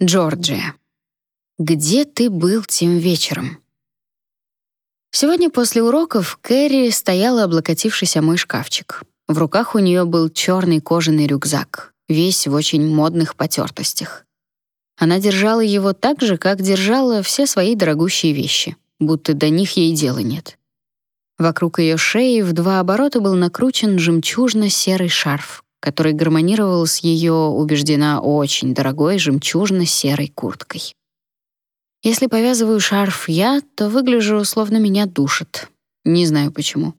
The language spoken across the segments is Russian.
Джорджия. Где ты был тем вечером? Сегодня после уроков Кэрри стояла, облокотившись о мой шкафчик. В руках у нее был черный кожаный рюкзак, весь в очень модных потертостях. Она держала его так же, как держала все свои дорогущие вещи, будто до них ей дела нет. Вокруг ее шеи в два оборота был накручен жемчужно-серый шарф, который гармонировал с ее, убеждена, очень дорогой жемчужно-серой курткой. Если повязываю шарф я, то выгляжу, словно меня душит. Не знаю почему.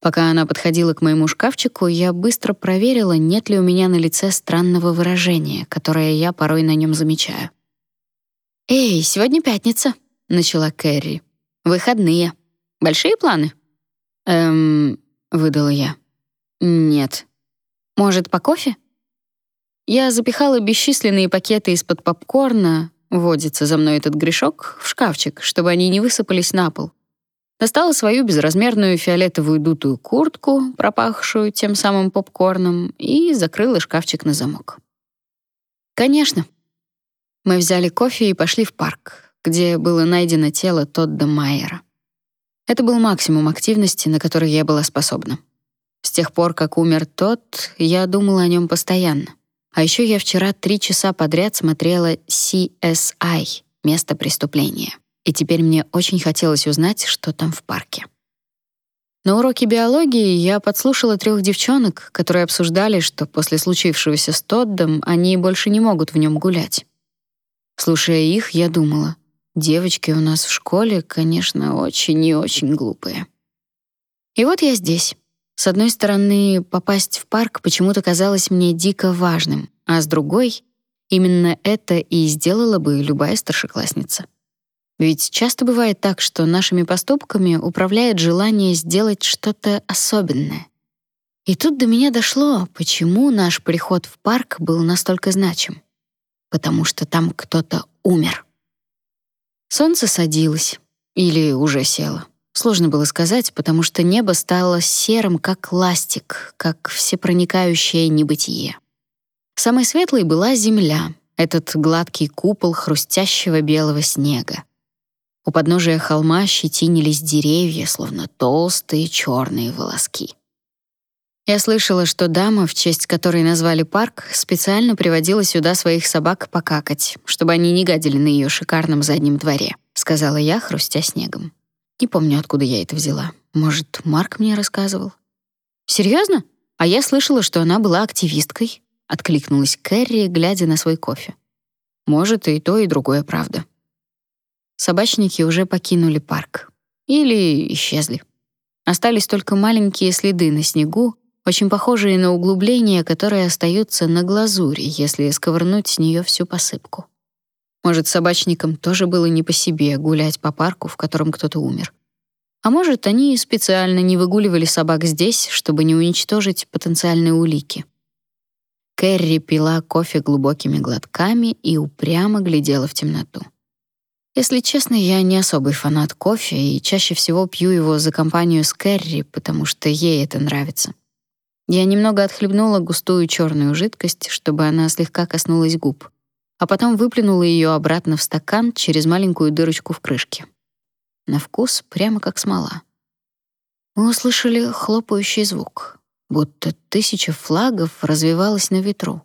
Пока она подходила к моему шкафчику, я быстро проверила, нет ли у меня на лице странного выражения, которое я порой на нем замечаю. «Эй, сегодня пятница», — начала Кэрри. «Выходные. Большие планы?» «Эм...» — выдала я. «Нет», может, по кофе? Я запихала бесчисленные пакеты из-под попкорна, водится за мной этот грешок, в шкафчик, чтобы они не высыпались на пол. Достала свою безразмерную фиолетовую дутую куртку, пропахшую тем самым попкорном, и закрыла шкафчик на замок. Конечно. Мы взяли кофе и пошли в парк, где было найдено тело Тодда Майера. Это был максимум активности, на который я была способна. С тех пор, как умер тот, я думала о нем постоянно. А еще я вчера три часа подряд смотрела CSI — место преступления. И теперь мне очень хотелось узнать, что там в парке. На уроке биологии я подслушала трех девчонок, которые обсуждали, что после случившегося с Тоддом они больше не могут в нем гулять. Слушая их, я думала, девочки у нас в школе, конечно, очень и очень глупые. И вот я здесь. С одной стороны, попасть в парк почему-то казалось мне дико важным, а с другой, именно это и сделала бы любая старшеклассница. Ведь часто бывает так, что нашими поступками управляет желание сделать что-то особенное. И тут до меня дошло, почему наш приход в парк был настолько значим. Потому что там кто-то умер. Солнце садилось или уже село. Сложно было сказать, потому что небо стало серым, как ластик, как всепроникающее небытие. Самой светлой была земля, этот гладкий купол хрустящего белого снега. У подножия холма щетинились деревья, словно толстые черные волоски. Я слышала, что дама, в честь которой назвали парк, специально приводила сюда своих собак покакать, чтобы они не гадили на ее шикарном заднем дворе, сказала я, хрустя снегом. Не помню, откуда я это взяла. Может, Марк мне рассказывал? Серьезно? А я слышала, что она была активисткой, откликнулась Кэрри, глядя на свой кофе. Может, и то, и другое правда. Собачники уже покинули парк или исчезли. Остались только маленькие следы на снегу, очень похожие на углубления, которые остаются на глазури, если сковырнуть с нее всю посыпку. Может, собачникам тоже было не по себе гулять по парку, в котором кто-то умер. А может, они специально не выгуливали собак здесь, чтобы не уничтожить потенциальные улики. Кэрри пила кофе глубокими глотками и упрямо глядела в темноту. Если честно, я не особый фанат кофе и чаще всего пью его за компанию с Кэрри, потому что ей это нравится. Я немного отхлебнула густую черную жидкость, чтобы она слегка коснулась губ а потом выплюнула ее обратно в стакан через маленькую дырочку в крышке. На вкус прямо как смола. Мы услышали хлопающий звук, будто тысяча флагов развивалась на ветру.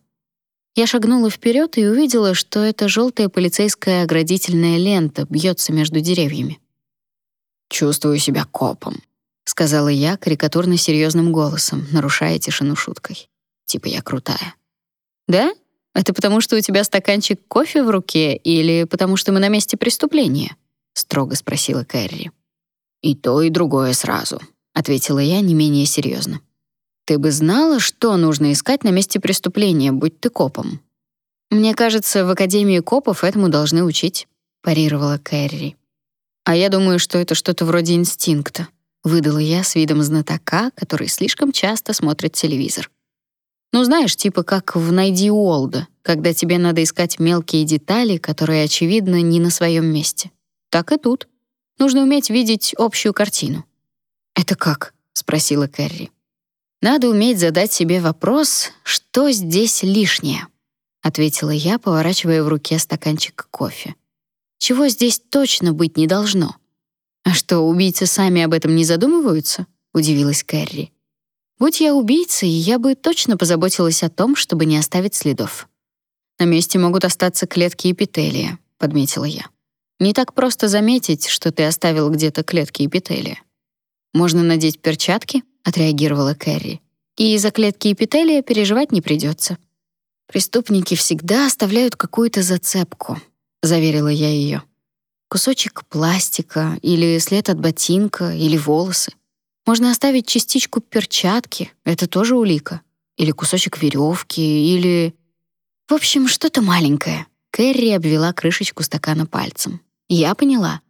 Я шагнула вперед и увидела, что эта желтая полицейская оградительная лента бьется между деревьями. «Чувствую себя копом», — сказала я карикатурно серьезным голосом, нарушая тишину шуткой. Типа я крутая. «Да?» Это потому, что у тебя стаканчик кофе в руке или потому, что мы на месте преступления?» — строго спросила Кэрри. «И то, и другое сразу», — ответила я не менее серьезно. «Ты бы знала, что нужно искать на месте преступления, будь ты копом?» «Мне кажется, в Академии копов этому должны учить», — парировала Кэрри. «А я думаю, что это что-то вроде инстинкта», — выдала я с видом знатока, который слишком часто смотрит телевизор. Ну, знаешь, типа как в «Найди Уолда», когда тебе надо искать мелкие детали, которые, очевидно, не на своем месте. Так и тут. Нужно уметь видеть общую картину. «Это как?» — спросила Кэрри. «Надо уметь задать себе вопрос, что здесь лишнее. ответила я, поворачивая в руке стаканчик кофе. Чего здесь точно быть не должно? А что, убийцы сами об этом не задумываются? удивилась Кэрри. Будь я убийцей, я бы точно позаботилась о том, чтобы не оставить следов. На месте могут остаться клетки эпителия, подметила я. Не так просто заметить, что ты оставил где-то клетки эпителия. Можно надеть перчатки, отреагировала Кэрри. И из-за клетки эпителия переживать не придется. Преступники всегда оставляют какую-то зацепку, заверила я ее. Кусочек пластика или след от ботинка или волосы. Можно оставить частичку перчатки, это тоже улика. Или кусочек веревки, или... В общем, что-то маленькое. Кэрри обвела крышечку стакана пальцем. Я поняла.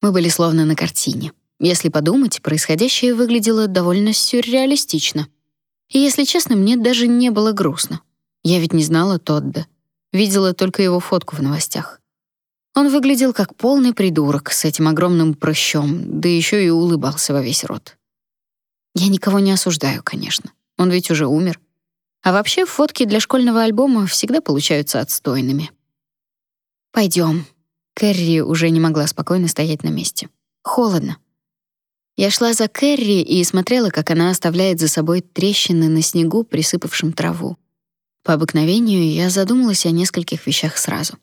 Мы были словно на картине. Если подумать, происходящее выглядело довольно сюрреалистично. И, если честно, мне даже не было грустно. Я ведь не знала Тодда. Видела только его фотку в новостях. Он выглядел как полный придурок с этим огромным прыщом, да еще и улыбался во весь рот. Я никого не осуждаю, конечно. Он ведь уже умер. А вообще фотки для школьного альбома всегда получаются отстойными. Пойдем. Кэрри уже не могла спокойно стоять на месте. Холодно. Я шла за Кэрри и смотрела, как она оставляет за собой трещины на снегу, присыпавшем траву. По обыкновению я задумалась о нескольких вещах сразу.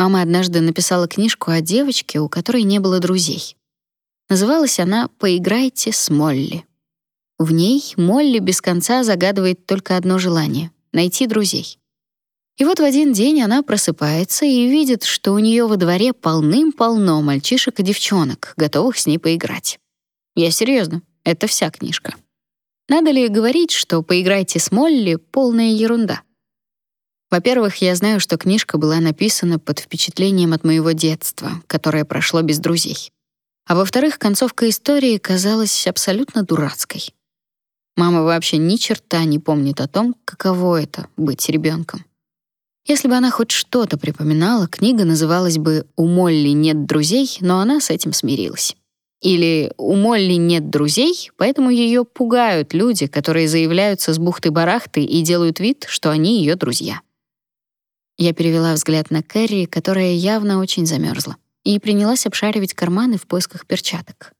Мама однажды написала книжку о девочке, у которой не было друзей. Называлась она «Поиграйте с Молли». В ней Молли без конца загадывает только одно желание — найти друзей. И вот в один день она просыпается и видит, что у нее во дворе полным-полно мальчишек и девчонок, готовых с ней поиграть. Я серьезно, это вся книжка. Надо ли говорить, что «Поиграйте с Молли» — полная ерунда? Во-первых, я знаю, что книжка была написана под впечатлением от моего детства, которое прошло без друзей. А во-вторых, концовка истории казалась абсолютно дурацкой. Мама вообще ни черта не помнит о том, каково это — быть ребенком. Если бы она хоть что-то припоминала, книга называлась бы «У Молли нет друзей», но она с этим смирилась. Или «У Молли нет друзей, поэтому ее пугают люди, которые заявляются с бухты-барахты и делают вид, что они ее друзья». Я перевела взгляд на Кэрри, которая явно очень замерзла, и принялась обшаривать карманы в поисках перчаток.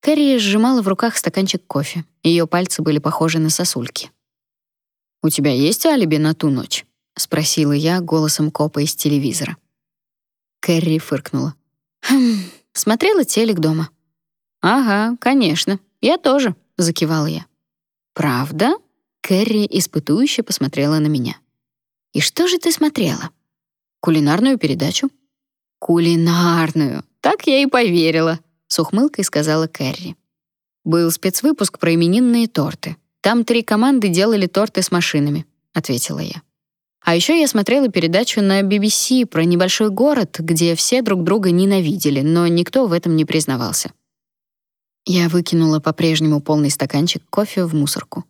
Кэрри сжимала в руках стаканчик кофе. Ее пальцы были похожи на сосульки. «У тебя есть алиби на ту ночь?» — спросила я голосом копа из телевизора. Кэрри фыркнула. «Хм, смотрела телек дома». «Ага, конечно, я тоже», — закивала я. «Правда?» — Кэрри испытующе посмотрела на меня. «И что же ты смотрела?» «Кулинарную передачу». «Кулинарную, так я и поверила», с ухмылкой сказала Кэрри. Был спецвыпуск про именинные торты. Там три команды делали торты с машинами, ответила я. А еще я смотрела передачу на BBC про небольшой город, где все друг друга ненавидели, но никто в этом не признавался. Я выкинула по-прежнему полный стаканчик кофе в мусорку.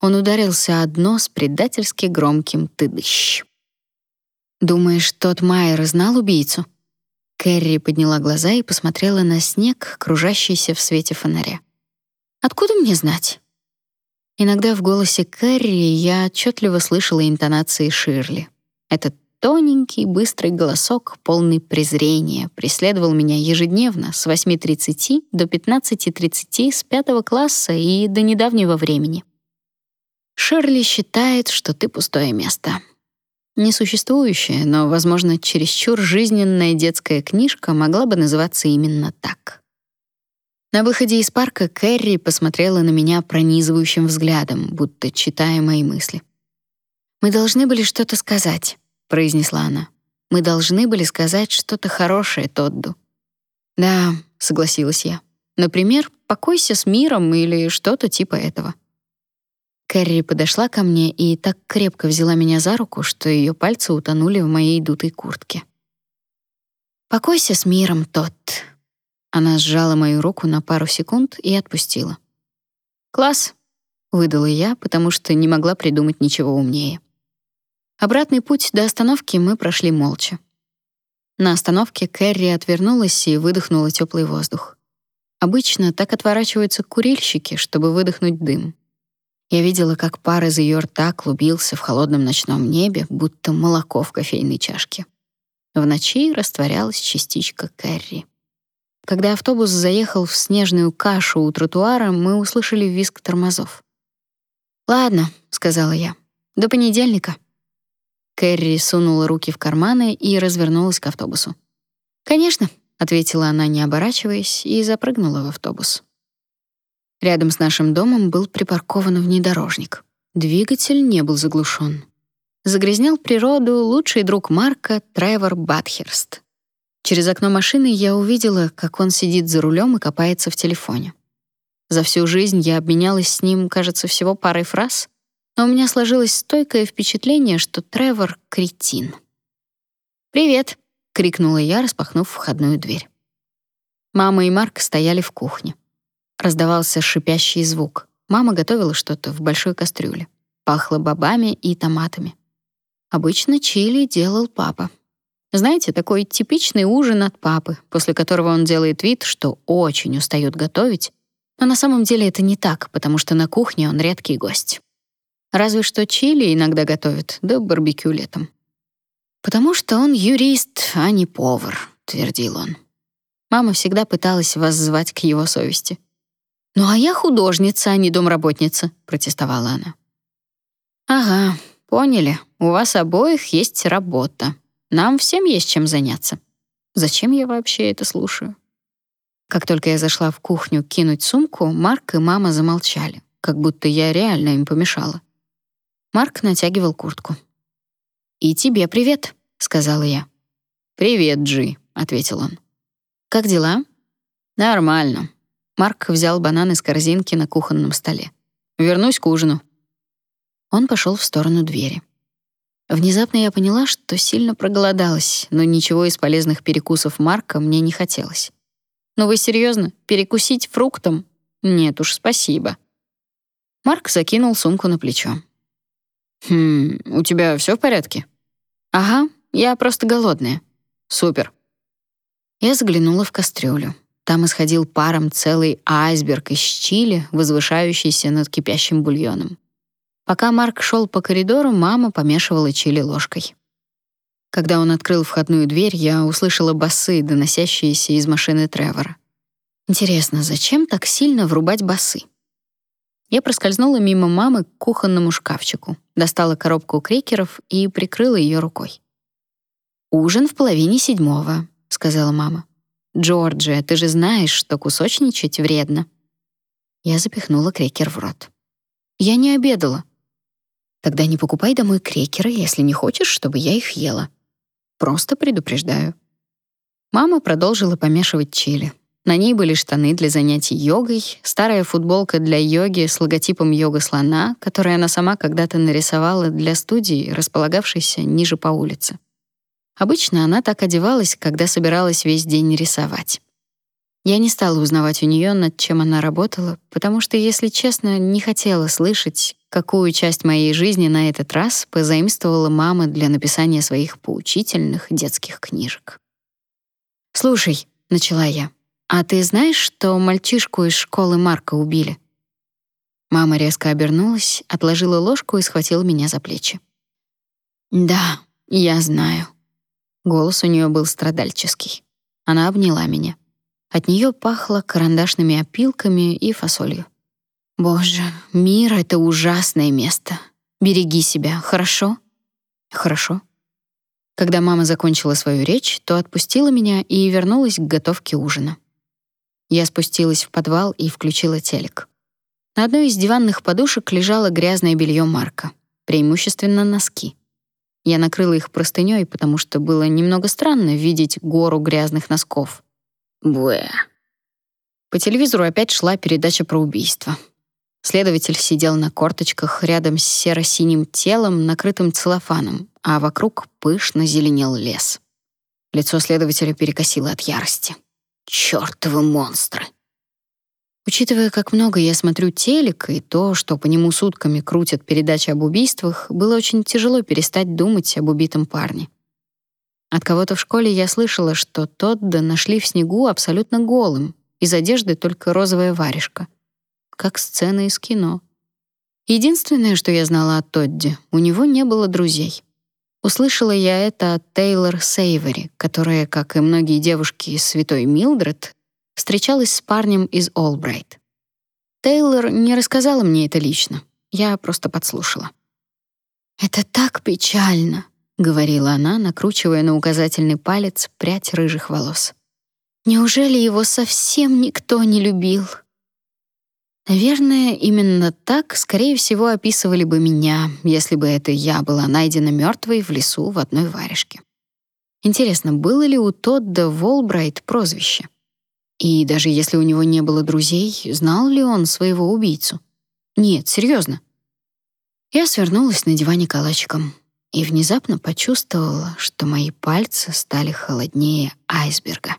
Он ударился о дно с предательски громким тыдыщ. «Думаешь, тот Майер знал убийцу?» Кэрри подняла глаза и посмотрела на снег, кружащийся в свете фонаря. «Откуда мне знать?» Иногда в голосе Кэрри я отчетливо слышала интонации Ширли. Этот тоненький, быстрый голосок, полный презрения, преследовал меня ежедневно с 8.30 до 15.30 с пятого класса и до недавнего времени. Ширли считает, что ты пустое место. Несуществующая, но, возможно, чересчур жизненная детская книжка могла бы называться именно так. На выходе из парка Кэрри посмотрела на меня пронизывающим взглядом, будто читая мои мысли. «Мы должны были что-то сказать», — произнесла она. «Мы должны были сказать что-то хорошее Тодду». «Да», — согласилась я. «Например, покойся с миром или что-то типа этого». Кэрри подошла ко мне и так крепко взяла меня за руку, что ее пальцы утонули в моей дутой куртке. «Покойся с миром, тот». Она сжала мою руку на пару секунд и отпустила. «Класс», — выдала я, потому что не могла придумать ничего умнее. Обратный путь до остановки мы прошли молча. На остановке Кэрри отвернулась и выдохнула теплый воздух. Обычно так отворачиваются курильщики, чтобы выдохнуть дым. Я видела, как пар из ее рта клубился в холодном ночном небе, будто молоко в кофейной чашке. В ночи растворялась частичка Кэрри. Когда автобус заехал в снежную кашу у тротуара, мы услышали визг тормозов. «Ладно», — сказала я, — «до понедельника». Кэрри сунула руки в карманы и развернулась к автобусу. «Конечно», — ответила она, не оборачиваясь, и запрыгнула в автобус. Рядом с нашим домом был припаркован внедорожник. Двигатель не был заглушен. Загрязнял природу лучший друг Марка Тревор Батхерст. Через окно машины я увидела, как он сидит за рулем и копается в телефоне. За всю жизнь я обменялась с ним, кажется, всего парой фраз, но у меня сложилось стойкое впечатление, что Тревор — кретин. «Привет!» — крикнула я, распахнув входную дверь. Мама и Марк стояли в кухне. Раздавался шипящий звук. Мама готовила что-то в большой кастрюле. Пахло бобами и томатами. Обычно чили делал папа. Знаете, такой типичный ужин от папы, после которого он делает вид, что очень устает готовить, но на самом деле это не так, потому что на кухне он редкий гость. Разве что чили иногда готовит, да барбекю летом. «Потому что он юрист, а не повар», — твердил он. Мама всегда пыталась воззвать к его совести. «Ну а я художница, а не домработница», — протестовала она. «Ага, поняли. У вас обоих есть работа. Нам всем есть чем заняться. Зачем я вообще это слушаю?» Как только я зашла в кухню кинуть сумку, Марк и мама замолчали, как будто я реально им помешала. Марк натягивал куртку. «И тебе привет», — сказала я. «Привет, Джи», — ответил он. «Как дела?» «Нормально». Марк взял банан из корзинки на кухонном столе. «Вернусь к ужину». Он пошел в сторону двери. Внезапно я поняла, что сильно проголодалась, но ничего из полезных перекусов Марка мне не хотелось. Ну вы серьезно? Перекусить фруктом? Нет уж, спасибо. Марк закинул сумку на плечо. Хм, у тебя все в порядке? Ага, я просто голодная. Супер. Я заглянула в кастрюлю. Там исходил паром целый айсберг из чили, возвышающийся над кипящим бульоном. Пока Марк шел по коридору, мама помешивала чили ложкой. Когда он открыл входную дверь, я услышала басы, доносящиеся из машины Тревора. Интересно, зачем так сильно врубать басы? Я проскользнула мимо мамы к кухонному шкафчику, достала коробку крекеров и прикрыла ее рукой. «Ужин в половине седьмого», — сказала мама. «Джорджия, ты же знаешь, что кусочничать вредно». Я запихнула крекер в рот. «Я не обедала». «Тогда не покупай домой крекеры, если не хочешь, чтобы я их ела», Просто предупреждаю. Мама продолжила помешивать чили. На ней были штаны для занятий йогой, старая футболка для йоги с логотипом йога-слона, который она сама когда-то нарисовала для студии, располагавшейся ниже по улице. Обычно она так одевалась, когда собиралась весь день рисовать. Я не стала узнавать у нее, над чем она работала, потому что, если честно, не хотела слышать, какую часть моей жизни на этот раз позаимствовала мама для написания своих поучительных детских книжек. «Слушай», — начала я, «а ты знаешь, что мальчишку из школы Марка убили?» Мама резко обернулась, отложила ложку и схватила меня за плечи. «Да, я знаю». Голос у нее был страдальческий. Она обняла меня. От нее пахло карандашными опилками и фасолью. Боже, мир — это ужасное место. Береги себя, хорошо? Хорошо. Когда мама закончила свою речь, то отпустила меня и вернулась к готовке ужина. Я спустилась в подвал и включила телек. На одной из диванных подушек лежало грязное белье Марка, преимущественно носки. Я накрыла их простыней, потому что было немного странно видеть гору грязных носков. Буэ. По телевизору опять шла передача про убийство. Следователь сидел на корточках рядом с серо-синим телом, накрытым целлофаном, а вокруг пышно зеленел лес. Лицо следователя перекосило от ярости. «Чёртовы монстры!» Учитывая, как много я смотрю телек и то, что по нему сутками крутят передачи об убийствах, было очень тяжело перестать думать об убитом парне. От кого-то в школе я слышала, что Тодда нашли в снегу абсолютно голым, из одежды только розовая варежка. Как сцена из кино. Единственное, что я знала о Тодди, у него не было друзей. Услышала я это от Тейлор Сейвери, которая, как и многие девушки из Святой Милдред, встречалась с парнем из Олбрайт. Тейлор не рассказала мне это лично. Я просто подслушала. «Это так печально», — говорила она, накручивая на указательный палец прядь рыжих волос. «Неужели его совсем никто не любил?» Наверное, именно так, скорее всего, описывали бы меня, если бы это я была найдена мертвой в лесу в одной варежке. Интересно, было ли у Тодда Волбрайт прозвище? И даже если у него не было друзей, знал ли он своего убийцу? Нет, серьезно. Я свернулась на диване калачиком и внезапно почувствовала, что мои пальцы стали холоднее айсберга.